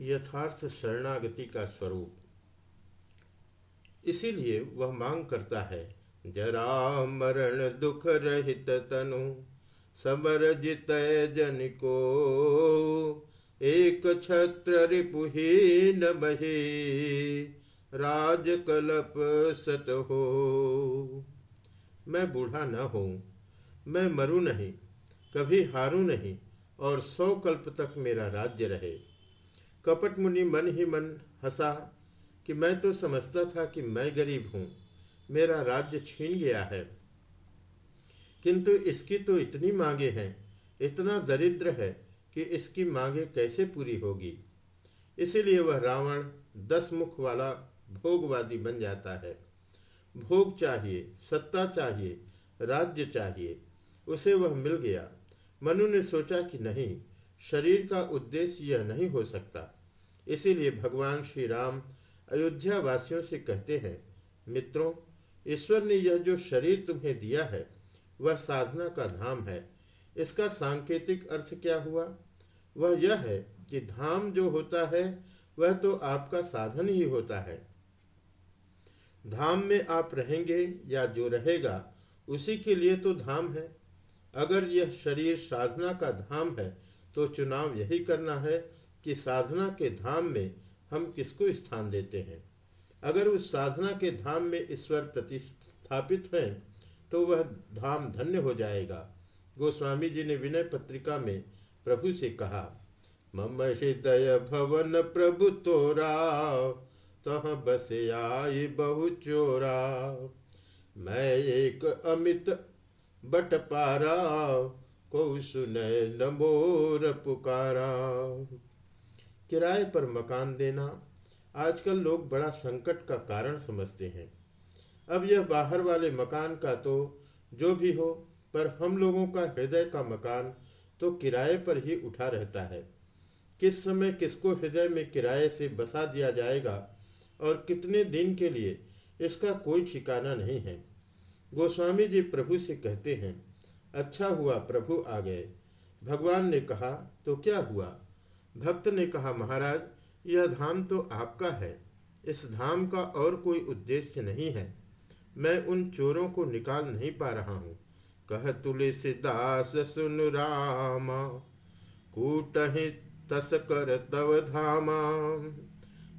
यथार्थ शरणागति का स्वरूप। इसीलिए वह मांग करता है, जरा मरण दुख रहित तनु समर जित जन को एक छत्र रिपुहीन बहे राज कलप सत हो। मैं बूढ़ा न हूँ, मैं मरू नहीं, कभी हारू नहीं, और सौ कल्प तक मेरा राज्य रहे। कपट मुनि मन ही मन हंसा कि मैं तो समझता था कि मैं गरीब हूँ, मेरा राज्य छीन गया है। किंतु इसकी तो इतनी मांगे हैं, इतना दरिद्र है कि इसकी मांगे कैसे पूरी होगी? इसीलिए वह रावण दस मुख वाला भोगवादी बन जाता है। भोग चाहिए, सत्ता चाहिए, राज्य चाहिए, उसे वह मिल गया। मनु ने सोचा कि नहीं शरीर का उद्देश्य यह नहीं हो सकता। इसीलिए भगवान श्री राम अयोध्या वासियों से कहते हैं, मित्रों, ईश्वर ने यह जो शरीर तुम्हें दिया है, वह साधना का धाम है। इसका सांकेतिक अर्थ क्या हुआ? वह यह है कि धाम जो होता है, वह तो आपका साधन ही होता है। धाम में आप रहेंगे या जो रहेगा, उसी के लिए तो धाम है। अगर यह शरीर साधना का धाम है तो चुनाव यही करना है कि साधना के धाम में हम किसको स्थान देते हैं। अगर उस साधना के धाम में ईश्वर प्रतिस्थापित है तो वह धाम धन्य हो जाएगा। गोस्वामी जी ने विनय पत्रिका में प्रभु से कहा, मम हृदय भवन प्रभु तोरा, तह बस आई बहु चोरा। मैं एक अमित बट पारा को सुनय पुकारा। किराए पर मकान देना, आजकल लोग बड़ा संकट का कारण समझते हैं। अब यह बाहर वाले मकान का तो जो भी हो, पर हम लोगों का हृदय का मकान तो किराए पर ही उठा रहता है। किस समय किसको हृदय में किराए से बसा दिया जाएगा और कितने दिन के लिए, इसका कोई ठिकाना नहीं है। गोस्वामी जी प्रभु से कहते हैं अच्छा हुआ, प्रभु आ गए। भगवान ने कहा तो क्या हुआ? भक्त ने कहा, महाराज, यह धाम तो आपका है। इस धाम का और कोई उद्देश्य नहीं है। मैं उन चोरों को निकाल नहीं पा रहा हूँ। कह तुलसीदास, सुन राम। कूट तस कर तव धामा।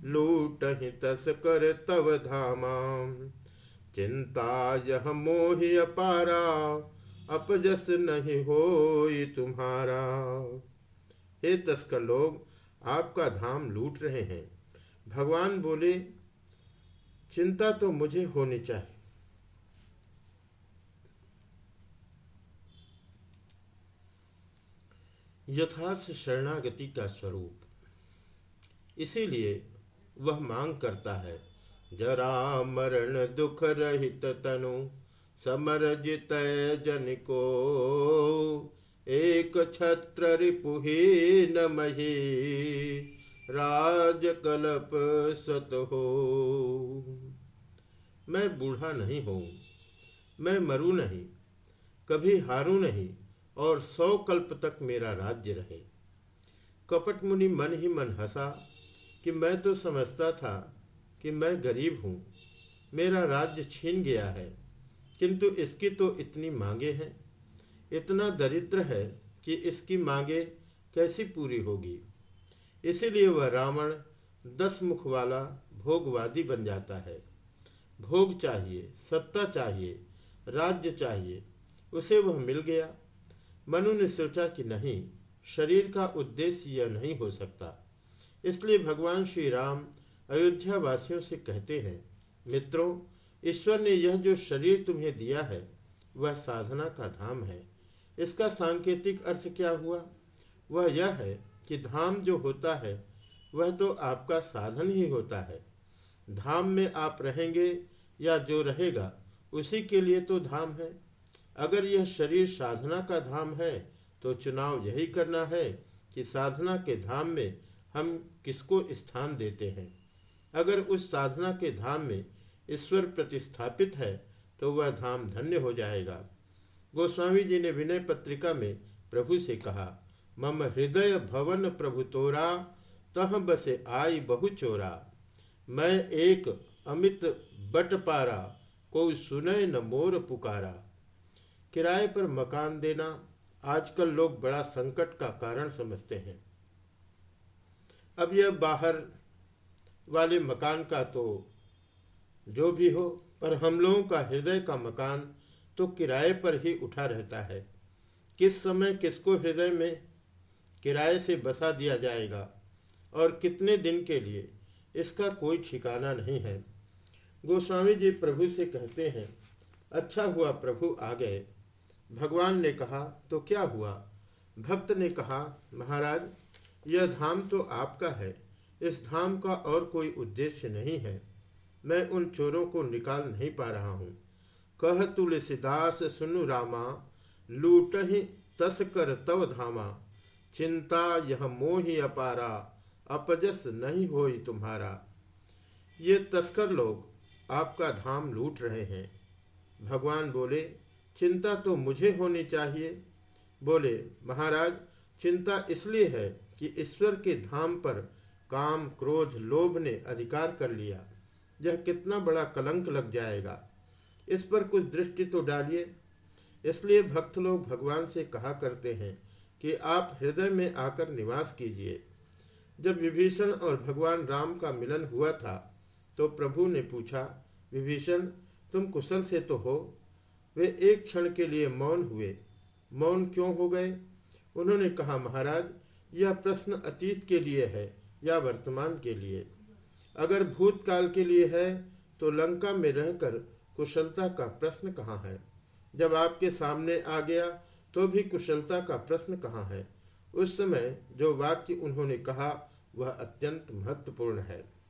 लूट तस कर तव धामा। चिंता यह मोहि अपारा। अपजस नहीं हो तुम्हारा। हे तस्कर लोग, आपका धाम लूट रहे हैं। भगवान बोले, चिंता तो मुझे होनी चाहिए। यथार्थ शरणागति का स्वरूप। इसीलिए वह मांग करता है, जरा मरण दुख रहित तनु। समर जित जन को एक छत्र न मही राज कलप सत हो। मैं बूढ़ा नहीं हूँ मैं मरू नहीं, कभी हारू नहीं, और सौ कल्प तक मेरा राज्य रहे। कपट मुनि मन ही मन हंसा कि मैं तो समझता था कि मैं गरीब हूँ, मेरा राज्य छीन गया है। किंतु इसकी तो इतनी मांगे हैं। इतना दरिद्र है कि इसकी मांगे कैसी पूरी होगी। इसीलिए वह रावण दस मुख वाला भोगवादी बन जाता है। भोग चाहिए, सत्ता चाहिए, राज्य चाहिए, उसे वह मिल गया। मनु ने सोचा कि नहीं, शरीर का उद्देश्य यह नहीं हो सकता। इसलिए भगवान श्री राम अयोध्या वासियों से कहते हैं, मित्रों ईश्वर ने यह जो शरीर तुम्हें दिया है, वह साधना का धाम है। इसका सांकेतिक अर्थ क्या हुआ? वह यह है कि धाम जो होता है, वह तो आपका साधन ही होता है। धाम में आप रहेंगे या जो रहेगा, उसी के लिए तो धाम है। अगर यह शरीर साधना का धाम है तो चुनाव यही करना है कि साधना के धाम में हम किसको स्थान देते हैं। अगर उस साधना के धाम में ईश्वर प्रतिस्थापित है तो वह धाम धन्य हो जाएगा। गोस्वामी जी ने विनय पत्रिका में प्रभु से कहा, मम हृदय भवन प्रभु तोरा, तह बसे आई बहु चोरा। मैं एक अमित बट पारा कोई सुनय न मोर पुकारा। किराए पर मकान देना, आजकल लोग बड़ा संकट का कारण समझते हैं। अब यह बाहर वाले मकान का तो जो भी हो, पर हम लोगों का हृदय का मकान तो किराए पर ही उठा रहता है। किस समय किसको हृदय में किराए से बसा दिया जाएगा? और कितने दिन के लिए? इसका कोई ठिकाना नहीं है। गोस्वामी जी प्रभु से कहते हैं अच्छा हुआ प्रभु आ गए। भगवान ने कहा तो क्या हुआ? भक्त ने कहा, महाराज, यह धाम तो आपका है। इस धाम का और कोई उद्देश्य नहीं है। मैं उन चोरों को निकाल नहीं पा रहा हूँ। कह तुलसीदास, सुनु रामा, लूट ही तस कर तव धामा। चिंता यह मोही अपारा, अपजस नहीं हो तुम्हारा। ये तस्कर लोग आपका धाम लूट रहे हैं। भगवान बोले, चिंता तो मुझे होनी चाहिए। बोले, महाराज, चिंता इसलिए है कि ईश्वर के धाम पर काम, क्रोध, लोभ ने अधिकार कर लिया। यह कितना बड़ा कलंक लग जाएगा। इस पर कुछ दृष्टि तो डालिए। इसलिए भक्त लोग भगवान से कहा करते हैं कि आप हृदय में आकर निवास कीजिए। जब विभीषण और भगवान राम का मिलन हुआ था तो प्रभु ने पूछा, विभीषण, तुम कुशल से तो हो। वे एक क्षण के लिए मौन हुए। मौन क्यों हो गए? उन्होंने कहा, महाराज, यह प्रश्न अतीत के लिए है या वर्तमान के लिए? अगर भूतकाल के लिए है तो लंका में रहकर कुशलता का प्रश्न कहाँ है? जब आपके सामने आ गया तो भी कुशलता का प्रश्न कहाँ है? उस समय जो वाक्य उन्होंने कहा, वह अत्यंत महत्वपूर्ण है।